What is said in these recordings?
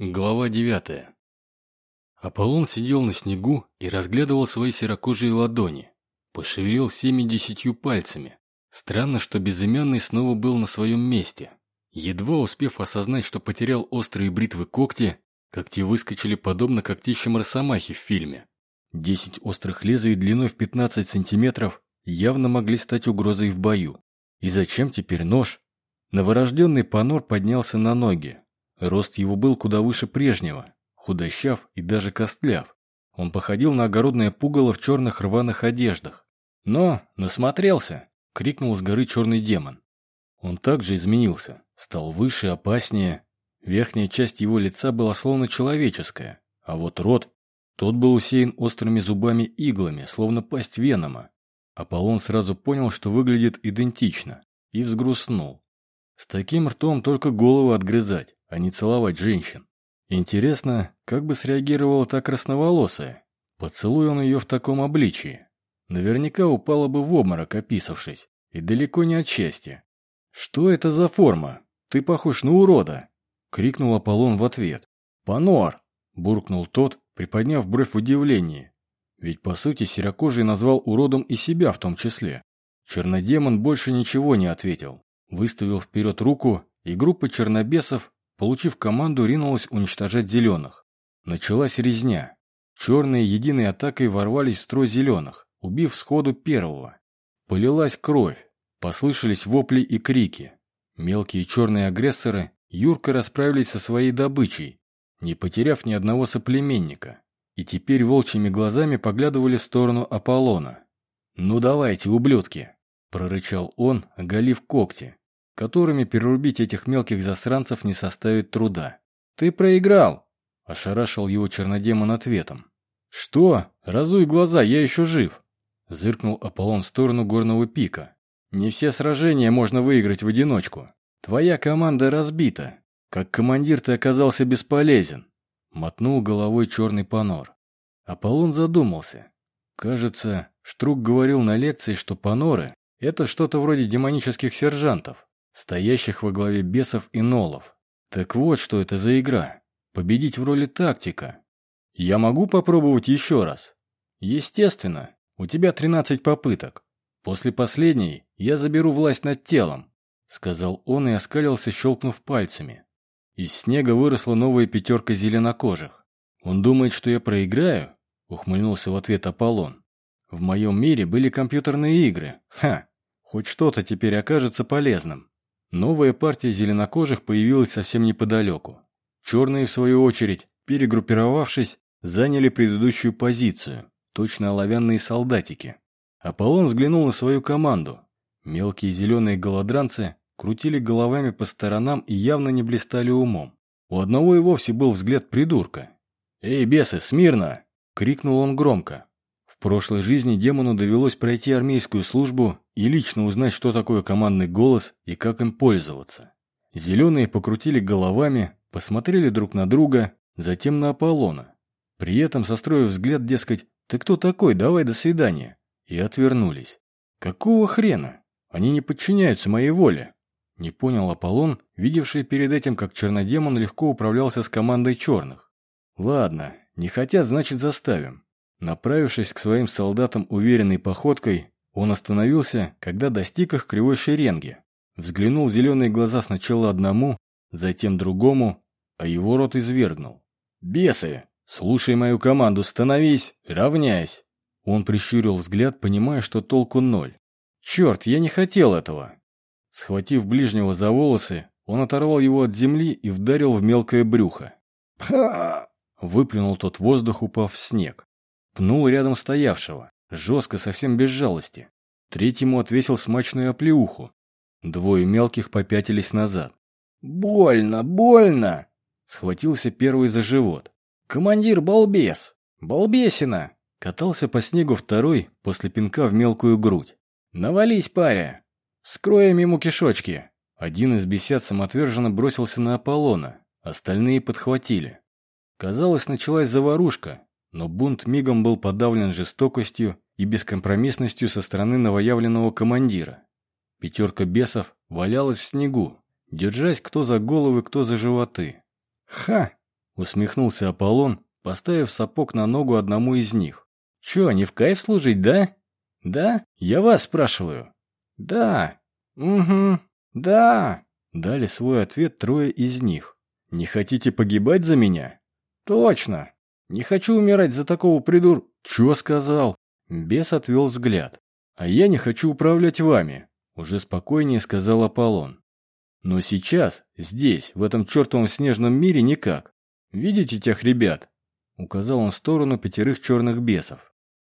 Глава девятая. Аполлон сидел на снегу и разглядывал свои серокожие ладони. Пошевелил всеми десятью пальцами. Странно, что безымянный снова был на своем месте. Едва успев осознать, что потерял острые бритвы когти, те выскочили подобно когтищам росомахи в фильме. Десять острых лезвий длиной в 15 сантиметров явно могли стать угрозой в бою. И зачем теперь нож? Новорожденный Панор поднялся на ноги, Рост его был куда выше прежнего, худощав и даже костляв. Он походил на огородное пугало в черных рваных одеждах. «Но, насмотрелся!» — крикнул с горы черный демон. Он также изменился, стал выше, опаснее. Верхняя часть его лица была словно человеческая, а вот рот, тот был усеян острыми зубами-иглами, словно пасть венома. Аполлон сразу понял, что выглядит идентично, и взгрустнул. С таким ртом только голову отгрызать а не целовать женщин. Интересно, как бы среагировала та красноволосая? Поцелуй он ее в таком обличии. Наверняка упала бы в обморок, описавшись, и далеко не от счастья. «Что это за форма? Ты похож на урода!» — крикнул Аполлон в ответ. «Панор!» — буркнул тот, приподняв бровь в удивлении. Ведь, по сути, серокожий назвал уродом и себя в том числе. Чернодемон больше ничего не ответил. Выставил вперед руку, и группа чернобесов Получив команду, ринулась уничтожать зеленых. Началась резня. Черные единой атакой ворвались в строй зеленых, убив сходу первого. Полилась кровь, послышались вопли и крики. Мелкие черные агрессоры юрко расправились со своей добычей, не потеряв ни одного соплеменника, и теперь волчьими глазами поглядывали в сторону Аполлона. «Ну давайте, ублюдки!» – прорычал он, оголив когти, которыми перерубить этих мелких засранцев не составит труда. «Ты проиграл!» – ошарашил его чернодемон ответом. «Что? Разуй глаза, я еще жив!» – зыркнул Аполлон в сторону горного пика. «Не все сражения можно выиграть в одиночку. Твоя команда разбита. Как командир ты оказался бесполезен!» – мотнул головой черный панор. Аполлон задумался. Кажется, Штрук говорил на лекции, что паноры – это что-то вроде демонических сержантов стоящих во главе бесов и нолов. Так вот, что это за игра. Победить в роли тактика. Я могу попробовать еще раз? Естественно. У тебя 13 попыток. После последней я заберу власть над телом, сказал он и оскалился, щелкнув пальцами. Из снега выросла новая пятерка зеленокожих. Он думает, что я проиграю? Ухмыльнулся в ответ Аполлон. В моем мире были компьютерные игры. Ха! Хоть что-то теперь окажется полезным. Новая партия зеленокожих появилась совсем неподалеку. Черные, в свою очередь, перегруппировавшись, заняли предыдущую позицию, точно оловянные солдатики. Аполлон взглянул на свою команду. Мелкие зеленые голодранцы крутили головами по сторонам и явно не блистали умом. У одного и вовсе был взгляд придурка. «Эй, бесы, смирно!» — крикнул он громко. Прошлой жизни демону довелось пройти армейскую службу и лично узнать, что такое командный голос и как им пользоваться. Зеленые покрутили головами, посмотрели друг на друга, затем на Аполлона. При этом состроив взгляд, дескать, «Ты кто такой? Давай до свидания!» И отвернулись. «Какого хрена? Они не подчиняются моей воле!» Не понял Аполлон, видевший перед этим, как чернодемон легко управлялся с командой черных. «Ладно, не хотят, значит заставим». Направившись к своим солдатам уверенной походкой, он остановился, когда достиг их кривой шеренги. Взглянул зеленые глаза сначала одному, затем другому, а его рот извергнул. «Бесы! Слушай мою команду, становись, равняйсь!» Он прищурил взгляд, понимая, что толку ноль. «Черт, я не хотел этого!» Схватив ближнего за волосы, он оторвал его от земли и вдарил в мелкое брюхо. «Ха!» Выплюнул тот воздух, упав в снег. Пнул рядом стоявшего. Жестко, совсем без жалости. Третьему отвесил смачную оплеуху. Двое мелких попятились назад. «Больно, больно!» Схватился первый за живот. «Командир балбес! Балбесина!» Катался по снегу второй после пинка в мелкую грудь. «Навались, паря! Скроем ему кишочки!» Один из бесед самоотверженно бросился на Аполлона, остальные подхватили. Казалось, началась заварушка, но бунт мигом был подавлен жестокостью и бескомпромиссностью со стороны новоявленного командира. Пятерка бесов валялась в снегу, держась кто за головы, кто за животы. «Ха!» Усмехнулся Аполлон, поставив сапог на ногу одному из них. Че, не в кайф служить, да? Да? Я вас спрашиваю. Да. Угу. Да. Дали свой ответ трое из них. Не хотите погибать за меня? Точно. Не хочу умирать за такого придур... Чё сказал? Бес отвел взгляд. А я не хочу управлять вами, уже спокойнее сказал Аполлон. Но сейчас, здесь, в этом чертовом снежном мире никак. Видите тех ребят? Указал он в сторону пятерых черных бесов.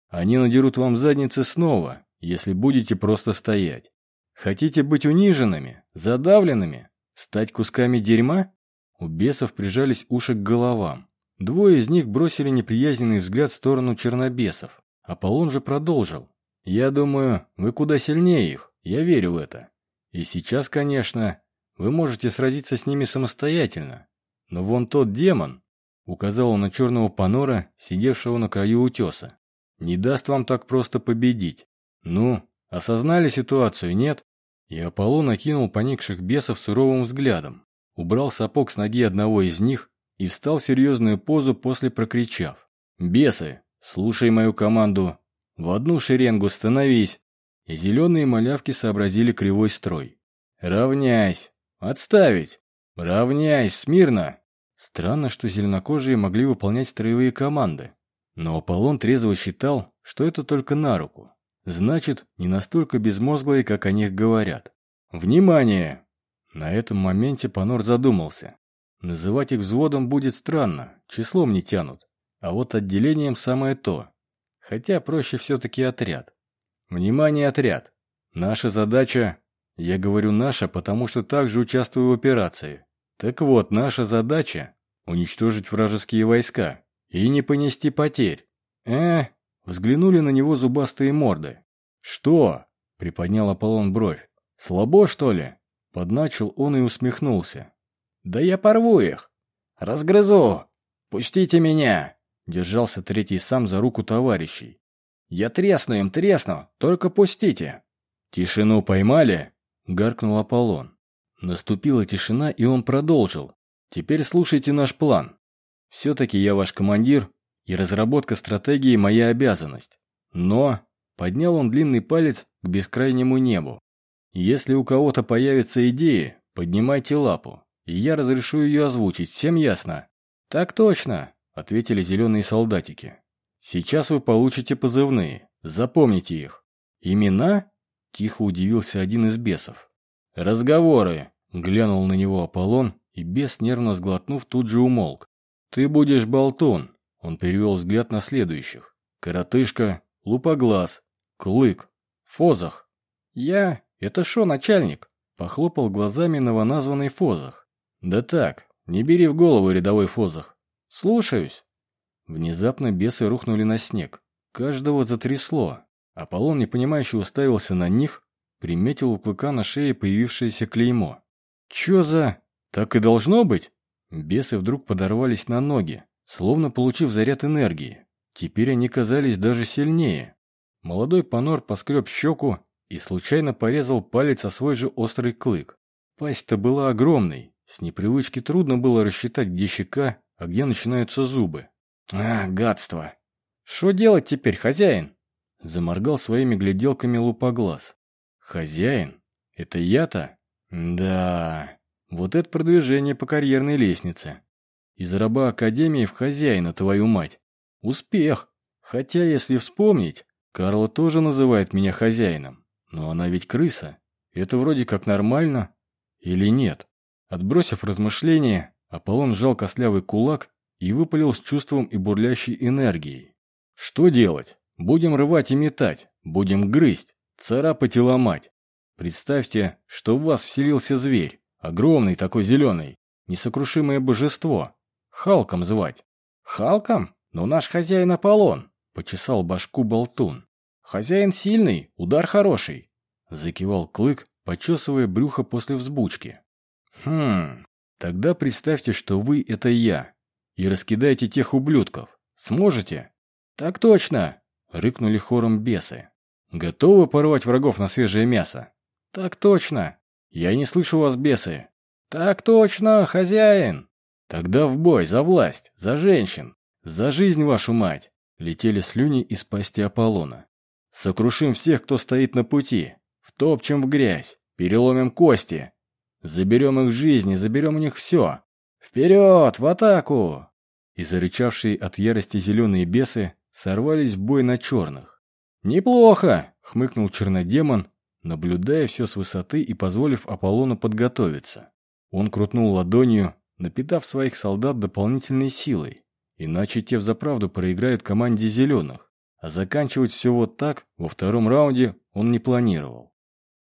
Они надерут вам задницы снова, если будете просто стоять. Хотите быть униженными, задавленными, стать кусками дерьма? У бесов прижались уши к головам. Двое из них бросили неприязненный взгляд в сторону чернобесов. Аполлон же продолжил. «Я думаю, вы куда сильнее их, я верю в это. И сейчас, конечно, вы можете сразиться с ними самостоятельно. Но вон тот демон, указал он на черного панора, сидевшего на краю утеса, не даст вам так просто победить. Ну, осознали ситуацию, нет? И Аполлон накинул поникших бесов суровым взглядом, убрал сапог с ноги одного из них и встал в серьезную позу после прокричав. «Бесы, слушай мою команду. В одну шеренгу становись!» И зеленые малявки сообразили кривой строй. «Равняйсь! Отставить! Равняйсь! Смирно!» Странно, что зеленокожие могли выполнять строевые команды. Но Аполлон трезво считал, что это только на руку. Значит, не настолько безмозглые, как о них говорят. «Внимание!» На этом моменте Панор задумался. Называть их взводом будет странно, числом не тянут. А вот отделением самое то. Хотя проще все-таки отряд. Внимание, отряд! Наша задача... Я говорю «наша», потому что также участвую в операции. Так вот, наша задача — уничтожить вражеские войска и не понести потерь. Э, взглянули на него зубастые морды. Что? Приподнял Аполлон бровь. Слабо, что ли? Подначил он и усмехнулся. «Да я порву их! Разгрызу! Пустите меня!» Держался третий сам за руку товарищей. «Я тресну им, тресну! Только пустите!» «Тишину поймали?» — гаркнул Аполлон. Наступила тишина, и он продолжил. «Теперь слушайте наш план. Все-таки я ваш командир, и разработка стратегии – моя обязанность. Но...» — поднял он длинный палец к бескрайнему небу. «Если у кого-то появятся идеи, поднимайте лапу и я разрешу ее озвучить, всем ясно?» «Так точно», — ответили зеленые солдатики. «Сейчас вы получите позывные, запомните их». «Имена?» — тихо удивился один из бесов. «Разговоры», — глянул на него Аполлон, и бес, нервно сглотнув, тут же умолк. «Ты будешь болтун», — он перевел взгляд на следующих. «Коротышка, лупоглаз, клык, фозах». «Я? Это шо, начальник?» — похлопал глазами новоназванный фозах. «Да так, не бери в голову, рядовой Фозах. Слушаюсь». Внезапно бесы рухнули на снег. Каждого затрясло. Аполлон, непонимающе уставился на них, приметил у клыка на шее появившееся клеймо. «Чё за... Так и должно быть?» Бесы вдруг подорвались на ноги, словно получив заряд энергии. Теперь они казались даже сильнее. Молодой панор поскреб щеку и случайно порезал палец о свой же острый клык. Пасть-то была огромной, с непривычки трудно было рассчитать, где щека, а где начинаются зубы. А, гадство! Что делать теперь, хозяин? Заморгал своими гляделками лупоглаз. Хозяин? Это я-то? Да, вот это продвижение по карьерной лестнице. Из раба Академии в хозяина, твою мать. Успех. Хотя, если вспомнить, Карла тоже называет меня хозяином. Но она ведь крыса. Это вроде как нормально. Или нет? Отбросив размышления, Аполлон сжал костлявый кулак и выпалил с чувством и бурлящей энергией. «Что делать? Будем рвать и метать, будем грызть, царапать и ломать. Представьте, что в вас вселился зверь, огромный такой зеленый, несокрушимое божество. Халком звать». «Халком? Но наш хозяин Аполлон», — почесал башку болтун. «Хозяин сильный, удар хороший», — закивал клык, почесывая брюхо после взбучки. Хм, тогда представьте, что вы — это я, и раскидайте тех ублюдков. Сможете? Так точно, рыкнули хором бесы. Готовы порвать врагов на свежее мясо? Так точно. Я не слышу вас, бесы. Так точно, хозяин. Тогда в бой, за власть, за женщин, за жизнь вашу мать! Летели слюни из пасти Аполлона. Сокрушим всех, кто стоит на пути, втопчем в грязь, переломим кости, заберем их жизни, заберем у них все. Вперед, в атаку! И зарычавшие от ярости зеленые бесы сорвались в бой на черных. «Неплохо!» — хмыкнул чернодемон, наблюдая все с высоты и позволив Аполлону подготовиться. Он крутнул ладонью, напитав своих солдат дополнительной силой, иначе те взаправду проиграют команде зеленых, а заканчивать все вот так во втором раунде он не планировал.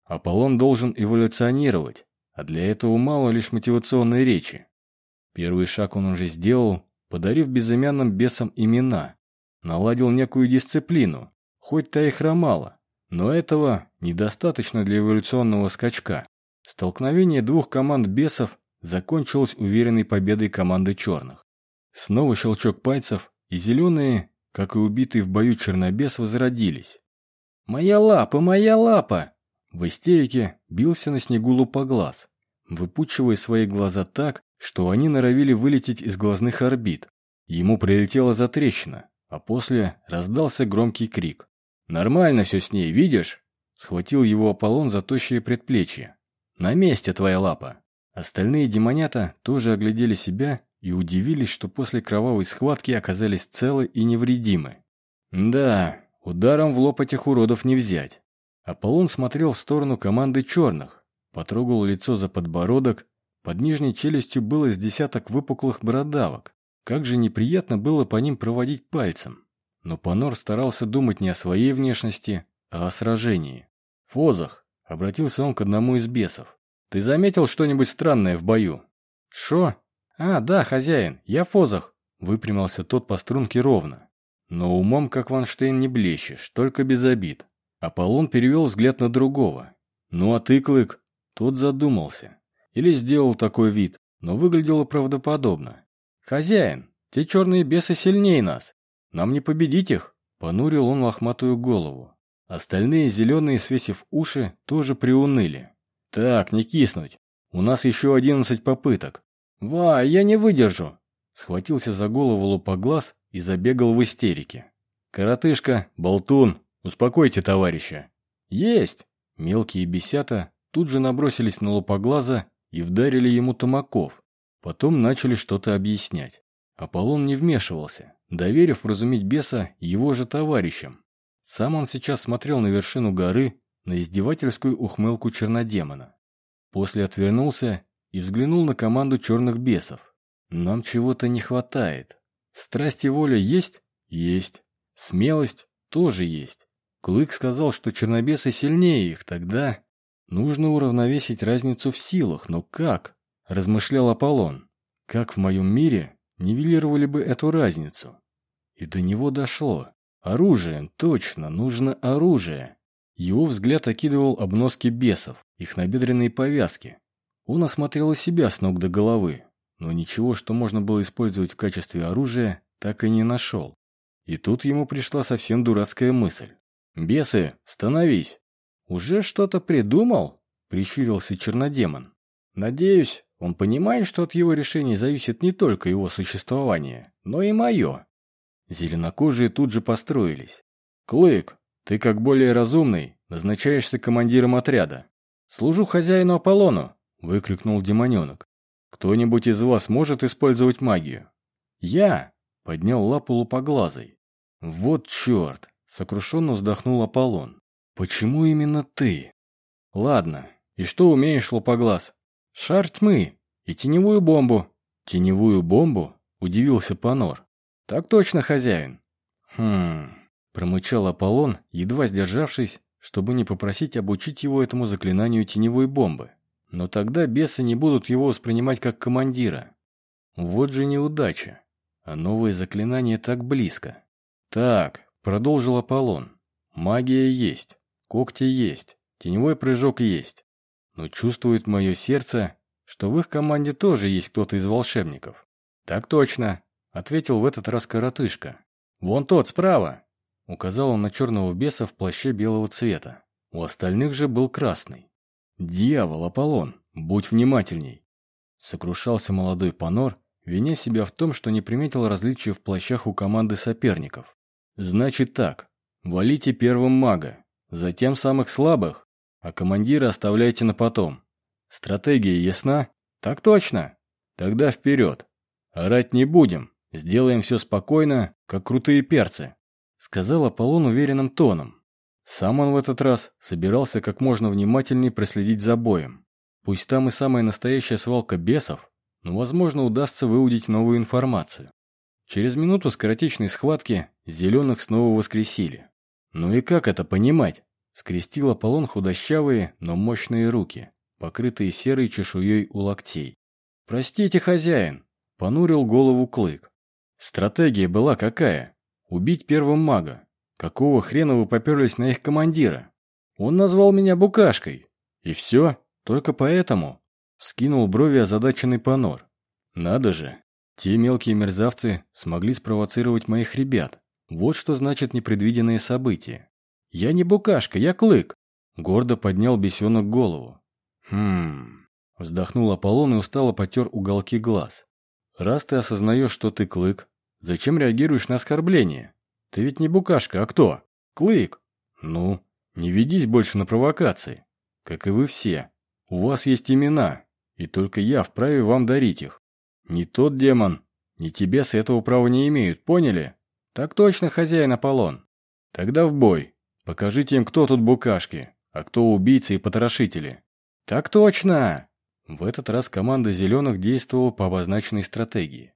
Аполлон должен эволюционировать, а для этого мало лишь мотивационной речи. Первый шаг он уже сделал, подарив безымянным бесам имена, наладил некую дисциплину, хоть та и хромала, но этого недостаточно для эволюционного скачка. Столкновение двух команд бесов закончилось уверенной победой команды черных. Снова щелчок пальцев, и зеленые, как и убитые в бою чернобес, возродились. «Моя лапа, моя лапа!» В истерике бился на снегу лупоглаз, выпучивая свои глаза так, что они норовили вылететь из глазных орбит. Ему прилетела затрещина, а после раздался громкий крик. «Нормально все с ней, видишь?» Схватил его Аполлон за тощее предплечье. «На месте твоя лапа!» Остальные демонята тоже оглядели себя и удивились, что после кровавой схватки оказались целы и невредимы. Да, ударом в лоб этих уродов не взять. Аполлон смотрел в сторону команды черных, потрогал лицо за подбородок, под нижней челюстью было с десяток выпуклых бородавок. Как же неприятно было по ним проводить пальцем. Но Панор старался думать не о своей внешности, а о сражении. «Фозах!» — обратился он к одному из бесов. «Ты заметил что-нибудь странное в бою?» «Шо?» «А, да, хозяин, я Фозах», — выпрямился тот по струнке ровно. Но умом, как Ванштейн, не блещешь, только без обид. Аполлон перевел взгляд на другого. «Ну а ты, Клык?» Тот задумался. Или сделал такой вид, но выглядело правдоподобно. «Хозяин, те черные бесы сильнее нас. Нам не победить их!» Понурил он лохматую голову. Остальные зеленые, свесив уши, тоже приуныли. «Так, не киснуть. У нас еще одиннадцать попыток. «Ва, я не выдержу!» Схватился за голову лупоглаз и забегал в истерике. «Коротышка, болтун, успокойте товарища!» «Есть!» Мелкие бесята тут же набросились на лупоглаза и вдарили ему томаков. Потом начали что-то объяснять. Аполлон не вмешивался, доверив вразумить беса его же товарищам. Сам он сейчас смотрел на вершину горы, на издевательскую ухмылку чернодемона. После отвернулся и взглянул на команду черных бесов. Нам чего-то не хватает. Страсть и воля есть? Есть. Смелость тоже есть. Клык сказал, что чернобесы сильнее их, тогда нужно уравновесить разницу в силах, но как? Размышлял Аполлон. Как в моем мире нивелировали бы эту разницу? И до него дошло. Оружием, точно, нужно оружие. Его взгляд окидывал обноски бесов, их набедренные повязки, он осмотрел себя с ног до головы, но ничего, что можно было использовать в качестве оружия, так и не нашел. И тут ему пришла совсем дурацкая мысль. «Бесы, становись!» «Уже что-то придумал?» – прищурился чернодемон. «Надеюсь, он понимает, что от его решений зависит не только его существование, но и мое». Зеленокожие тут же построились. «Клык, ты как более разумный, назначаешься командиром отряда. Служу хозяину Аполлону, выкрикнул демоненок. «Кто-нибудь из вас может использовать магию?» «Я!» — поднял лапу лупоглазой. «Вот черт!» — сокрушенно вздохнул Аполлон. «Почему именно ты?» «Ладно, и что умеешь, лупоглаз?» «Шар тьмы и теневую бомбу». «Теневую бомбу?» — удивился Панор. «Так точно, хозяин». «Хм...» — промычал Аполлон, едва сдержавшись, чтобы не попросить обучить его этому заклинанию теневой бомбы. Но тогда бесы не будут его воспринимать как командира. Вот же неудача. А новое заклинание так близко. Так, продолжил Аполлон. Магия есть, когти есть, теневой прыжок есть. Но чувствует мое сердце, что в их команде тоже есть кто-то из волшебников. Так точно, ответил в этот раз коротышка. Вон тот справа. Указал он на черного беса в плаще белого цвета. У остальных же был красный. «Дьявол, Аполлон, будь внимательней!» Сокрушался молодой Панор, виня себя в том, что не приметил различия в плащах у команды соперников. «Значит так, валите первым мага, затем самых слабых, а командира оставляйте на потом. Стратегия ясна? Так точно. Тогда вперед. Орать не будем, сделаем все спокойно, как крутые перцы», сказал Аполлон уверенным тоном. Сам он в этот раз собирался как можно внимательнее проследить за боем. Пусть там и самая настоящая свалка бесов, но, возможно, удастся выудить новую информацию. Через минуту скоротечной схватки зеленых снова воскресили. Ну и как это понимать? Скрестил Аполлон худощавые, но мощные руки, покрытые серой чешуей у локтей. «Простите, хозяин!» — понурил голову Клык. Стратегия была какая? Убить первым мага. Какого хрена вы поперлись на их командира? Он назвал меня букашкой. И все? Только поэтому? Вскинул брови озадаченный Панор. Надо же, те мелкие мерзавцы смогли спровоцировать моих ребят. Вот что значит непредвиденные события. Я не букашка, я клык. Гордо поднял бесенок голову. Хм... Вздохнул Аполлон и устало потер уголки глаз. Раз ты осознаешь, что ты клык, зачем реагируешь на оскорбление? Ты ведь не букашка, а кто? Клык. Ну, не ведись больше на провокации. Как и вы все. У вас есть имена, и только я вправе вам дарить их. Ни тот демон, ни тебе с этого права не имеют, поняли? Так точно, хозяин Аполлон. Тогда в бой. Покажите им, кто тут букашки, а кто убийцы и потрошители. Так точно! В этот раз команда зеленых действовала по обозначенной стратегии.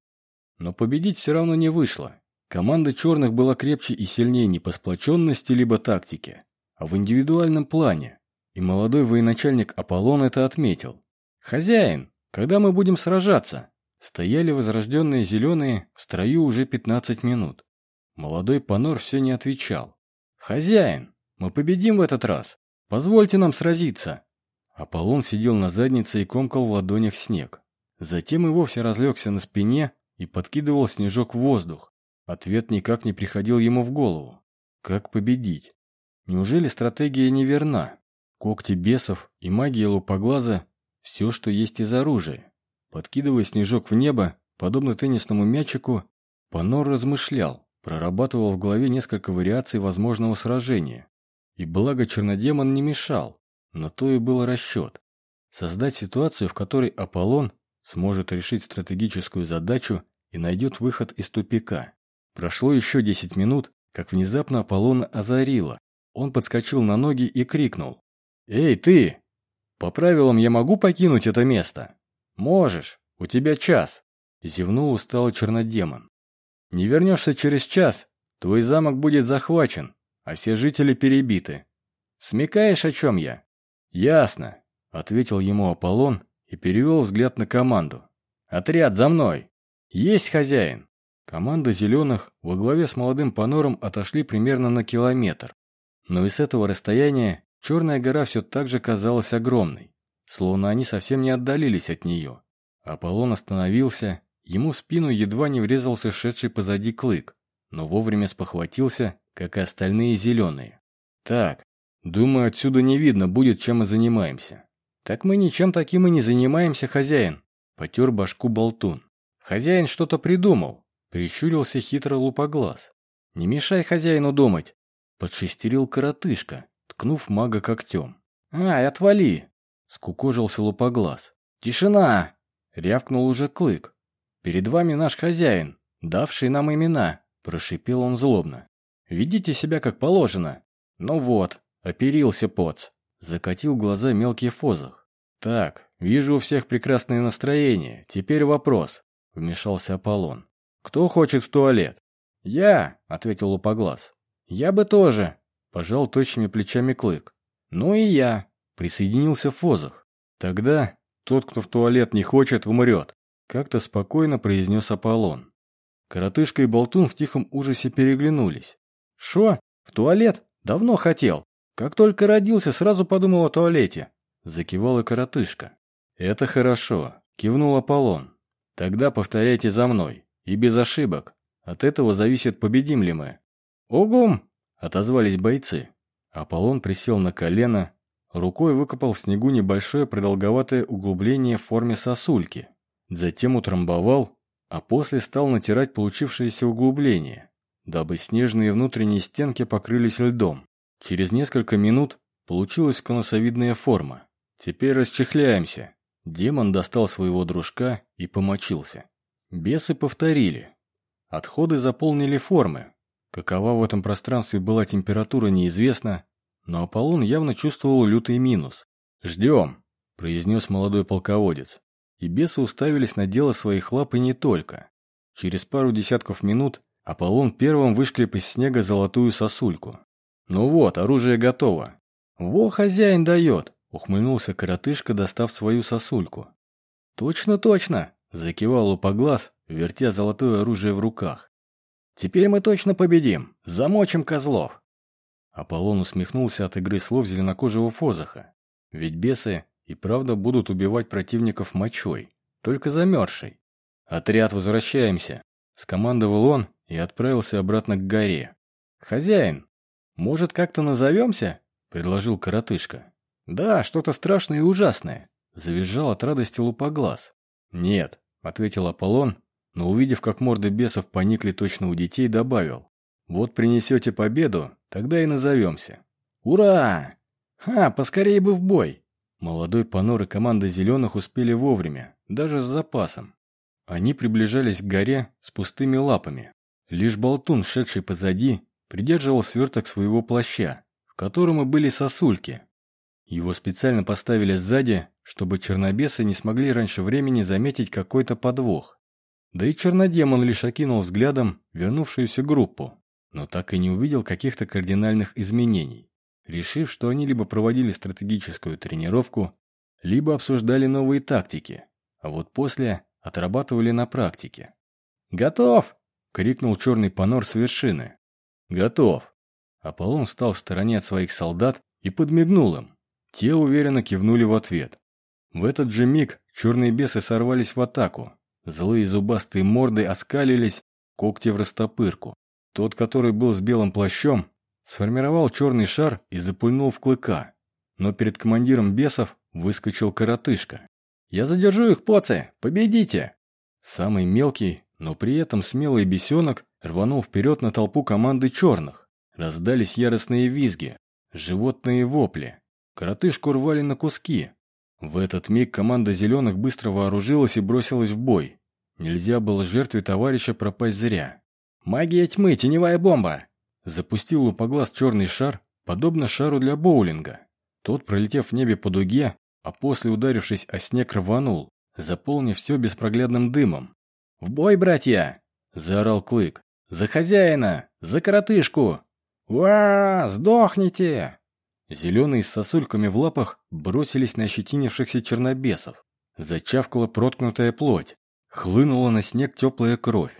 Но победить все равно не вышло. Команда черных была крепче и сильнее не по сплоченности либо тактике, а в индивидуальном плане. И молодой военачальник Аполлон это отметил. «Хозяин, когда мы будем сражаться?» Стояли возрожденные зеленые в строю уже 15 минут. Молодой Панор все не отвечал. «Хозяин, мы победим в этот раз. Позвольте нам сразиться». Аполлон сидел на заднице и комкал в ладонях снег. Затем и вовсе разлегся на спине и подкидывал снежок в воздух. Ответ никак не приходил ему в голову. Как победить? Неужели стратегия неверна? Когти бесов и магия лупоглаза все, что есть из оружия. Подкидывая снежок в небо, подобно теннисному мячику, Панор размышлял, прорабатывал в голове несколько вариаций возможного сражения. И благо чернодемон не мешал, на то и был расчет. Создать ситуацию, в которой Аполлон сможет решить стратегическую задачу и найдет выход из тупика. Прошло еще десять минут, как внезапно Аполлона озарило. Он подскочил на ноги и крикнул. «Эй, ты! «По правилам я могу покинуть это место?» «Можешь. У тебя час», — зевнул усталый чернодемон. «Не вернешься через час, твой замок будет захвачен, а все жители перебиты. Смекаешь, о чем я?» «Ясно», — ответил ему Аполлон и перевел взгляд на команду. «Отряд за мной!» «Есть хозяин!» Команда «Зеленых» во главе с молодым панором отошли примерно на километр. Но и с этого расстояния Черная гора все так же казалась огромной, словно они совсем не отдалились от нее. Аполлон остановился, ему в спину едва не врезался шедший позади клык, но вовремя спохватился, как и остальные зеленые. «Так, думаю, отсюда не видно будет, чем мы занимаемся». «Так мы ничем таким и не занимаемся, хозяин», — потер башку болтун. «Хозяин что-то придумал», — прищурился хитро лупоглаз. «Не мешай хозяину думать», — подшестерил коротышка, ткнув мага когтем. «Ай, отвали!» — скукожился лупоглаз. «Тишина!» — рявкнул уже клык. «Перед вами наш хозяин, давший нам имена», — прошипел он злобно. «Ведите себя как положено». «Ну вот, оперился поц», — закатил глаза мелкий фозах. «Так, вижу у всех прекрасное настроение. Теперь вопрос», — вмешался Аполлон. «Кто хочет в туалет?» «Я», — ответил лупоглаз. «Я бы тоже», Пожал точными плечами Клык. Ну и я. Присоединился Фозах. Тогда тот, кто в туалет не хочет, умрет. Как-то спокойно произнес Аполлон. Коротышка и Болтун в тихом ужасе переглянулись. «Шо? В туалет? Давно хотел. Как только родился, сразу подумал о туалете». Закивала коротышка. «Это хорошо», — кивнул Аполлон. «Тогда повторяйте за мной. И без ошибок. От этого зависит, победим ли мы». «Угум!» Отозвались бойцы. Аполлон присел на колено, рукой выкопал в снегу небольшое продолговатое углубление в форме сосульки. Затем утрамбовал а после стал натирать получившееся углубление, дабы снежные внутренние стенки покрылись льдом. Через несколько минут получилась конусовидная форма. Теперь расчехляемся. Демон достал своего дружка и помочился. Бесы повторили. Отходы заполнили формы. Какова в этом пространстве была температура, неизвестно, но Аполлон явно чувствовал лютый минус. «Ждем», – произнес молодой полководец. И бесы уставились на дело своих лап и не только. Через пару десятков минут Аполлон первым вышкреп из снега золотую сосульку. «Ну вот, оружие готово». «Во, хозяин дает!» – ухмыльнулся коротышка, достав свою сосульку. «Точно, точно!» – закивал лупоглаз, вертя золотое оружие в руках. «Теперь мы точно победим! Замочим козлов!» Аполлон усмехнулся от игры слов зеленокожего Фозаха. Ведь бесы и правда будут убивать противников мочой, только замерзшей. «Отряд, возвращаемся!» – скомандовал он и отправился обратно к горе. «Хозяин, может, как-то назовемся?» – предложил коротышка. «Да, что-то страшное и ужасное», – завизжал от радости лупоглаз. «Нет», – ответил Аполлон, но увидев, как морды бесов поникли точно у детей, добавил. «Вот принесете победу, тогда и назовемся». «Ура! Ха, поскорее бы в бой!» Молодой Панор и команда «Зеленых» успели вовремя, даже с запасом. Они приближались к горе с пустыми лапами. Лишь болтун, шедший позади, придерживал сверток своего плаща, в котором и были сосульки. Его специально поставили сзади, чтобы чернобесы не смогли раньше времени заметить какой-то подвох. Да и чернодемон лишь окинул взглядом вернувшуюся группу, но так и не увидел каких-то кардинальных изменений, решив, что они либо проводили стратегическую тренировку, либо обсуждали новые тактики, а вот после отрабатывали на практике. «Готов!» — крикнул черный панор с вершины. «Готов!» Аполлон встал в стороне от своих солдат и подмигнул им. Те уверенно кивнули в ответ. В этот же миг черные бесы сорвались в атаку. Злые зубастые морды оскалились, когти в растопырку. Тот, который был с белым плащом, сформировал черный шар и запульнул в клыка. Но перед командиром бесов выскочил коротышка. «Я задержу их, поцы! Победите!» Самый мелкий, но при этом смелый бесенок рванул вперед на толпу команды черных. Раздались яростные визги, животные вопли. Коротышку рвали на куски. В этот миг команда зеленых быстро вооружилась и бросилась в бой. Нельзя было жертве товарища пропасть зря. «Магия тьмы, теневая бомба!» Запустил лупоглаз черный шар, подобно шару для боулинга. Тот, пролетев в небе по дуге, а после ударившись о снег, рванул, заполнив все беспроглядным дымом. «В бой, братья!» – заорал Клык. «За хозяина! За коротышку! Уа! Сдохните!» Зеленые с сосульками в лапах бросились на ощетинившихся чернобесов. Зачавкала проткнутая плоть. Хлынула на снег теплая кровь.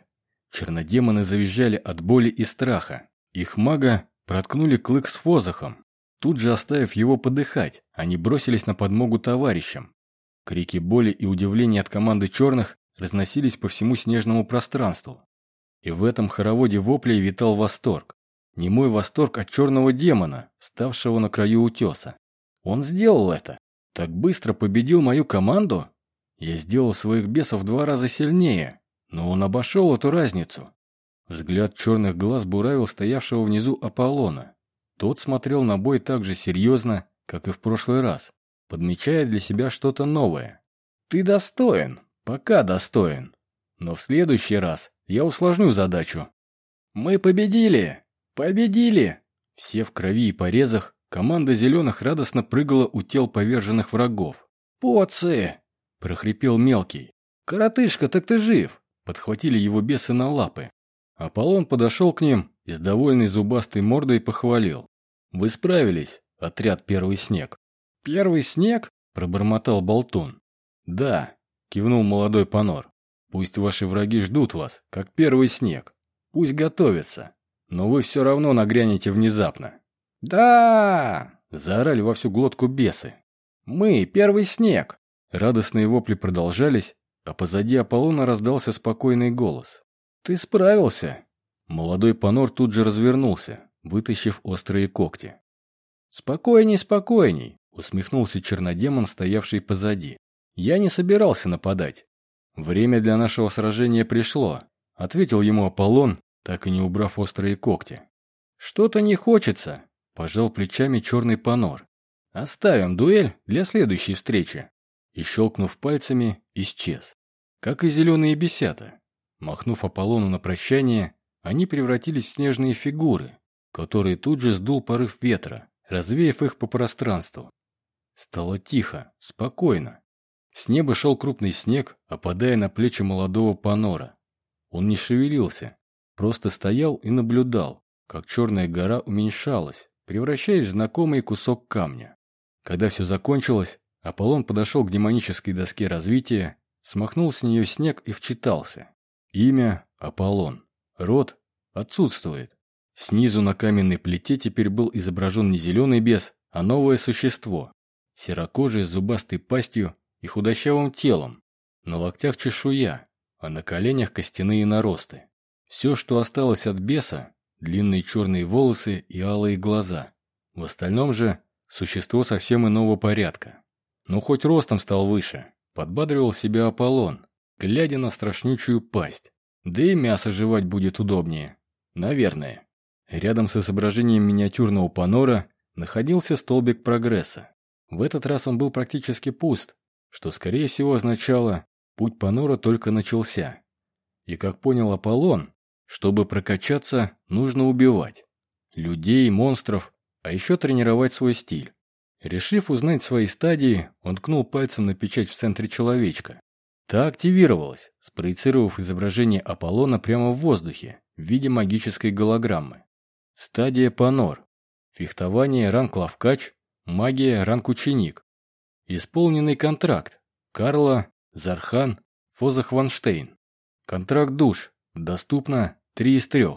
Чернодемоны завизжали от боли и страха. Их мага проткнули клык с фозахом. Тут же оставив его подыхать, они бросились на подмогу товарищам. Крики боли и удивления от команды черных разносились по всему снежному пространству. И в этом хороводе воплей витал восторг. Не мой восторг от черного демона, ставшего на краю утеса. Он сделал это. Так быстро победил мою команду? Я сделал своих бесов два раза сильнее, но он обошел эту разницу. Взгляд черных глаз буравил стоявшего внизу Аполлона. Тот смотрел на бой так же серьезно, как и в прошлый раз, подмечая для себя что-то новое. «Ты достоин, пока достоин. Но в следующий раз я усложню задачу. Мы победили! Победили! Все в крови и порезах, команда зеленых радостно прыгала у тел поверженных врагов. «Поцы!» – прохрипел мелкий. «Коротышка, так ты жив!» – подхватили его бесы на лапы. Аполлон подошел к ним и с довольной зубастой мордой похвалил. «Вы справились, отряд Первый Снег». «Первый Снег?» – пробормотал Болтун. «Да», – кивнул молодой Панор. Пусть ваши враги ждут вас, как первый снег. Пусть готовятся. Но вы все равно нагрянете внезапно. «Да!» – заорали во всю глотку бесы. «Мы – первый снег!» Радостные вопли продолжались, а позади Аполлона раздался спокойный голос. «Ты справился!» Молодой Панор тут же развернулся, вытащив острые когти. «Спокойней, спокойней!» – усмехнулся чернодемон, стоявший позади. «Я не собирался нападать. «Время для нашего сражения пришло», — ответил ему Аполлон, так и не убрав острые когти. «Что-то не хочется», — пожал плечами черный панор. «Оставим дуэль для следующей встречи». И, щелкнув пальцами, исчез. Как и зеленые бесята. Махнув Аполлону на прощание, они превратились в снежные фигуры, которые тут же сдул порыв ветра, развеяв их по пространству. Стало тихо, спокойно. С неба шел крупный снег, опадая на плечи молодого панора. Он не шевелился, просто стоял и наблюдал, как черная гора уменьшалась, превращаясь в знакомый кусок камня. Когда все закончилось, Аполлон подошел к демонической доске развития, смахнул с нее снег и вчитался. Имя – Аполлон. Род – отсутствует. Снизу на каменной плите теперь был изображен не зеленый бес, а новое существо. Серокожий с зубастой пастью и худощавым телом. На локтях чешуя, а на коленях костяные наросты. Все, что осталось от беса, длинные черные волосы и алые глаза. В остальном же существо совсем иного порядка. Но хоть ростом стал выше, подбадривал себя Аполлон, глядя на страшнючую пасть. Да и мясо жевать будет удобнее. Наверное. Рядом с изображением миниатюрного панора находился столбик прогресса. В этот раз он был практически пуст, что, скорее всего, означало «путь панора только начался». И, как понял Аполлон, чтобы прокачаться, нужно убивать. Людей, монстров, а еще тренировать свой стиль. Решив узнать свои стадии, он ткнул пальцем на печать в центре человечка. Та активировалась, спроецировав изображение Аполлона прямо в воздухе, в виде магической голограммы. Стадия Панор. Фехтование ранг Лавкач, магия ранг Ученик. Исполненный контракт. Карла, Зархан, Фозах Ванштейн. Контракт душ. Доступно 3 из 3.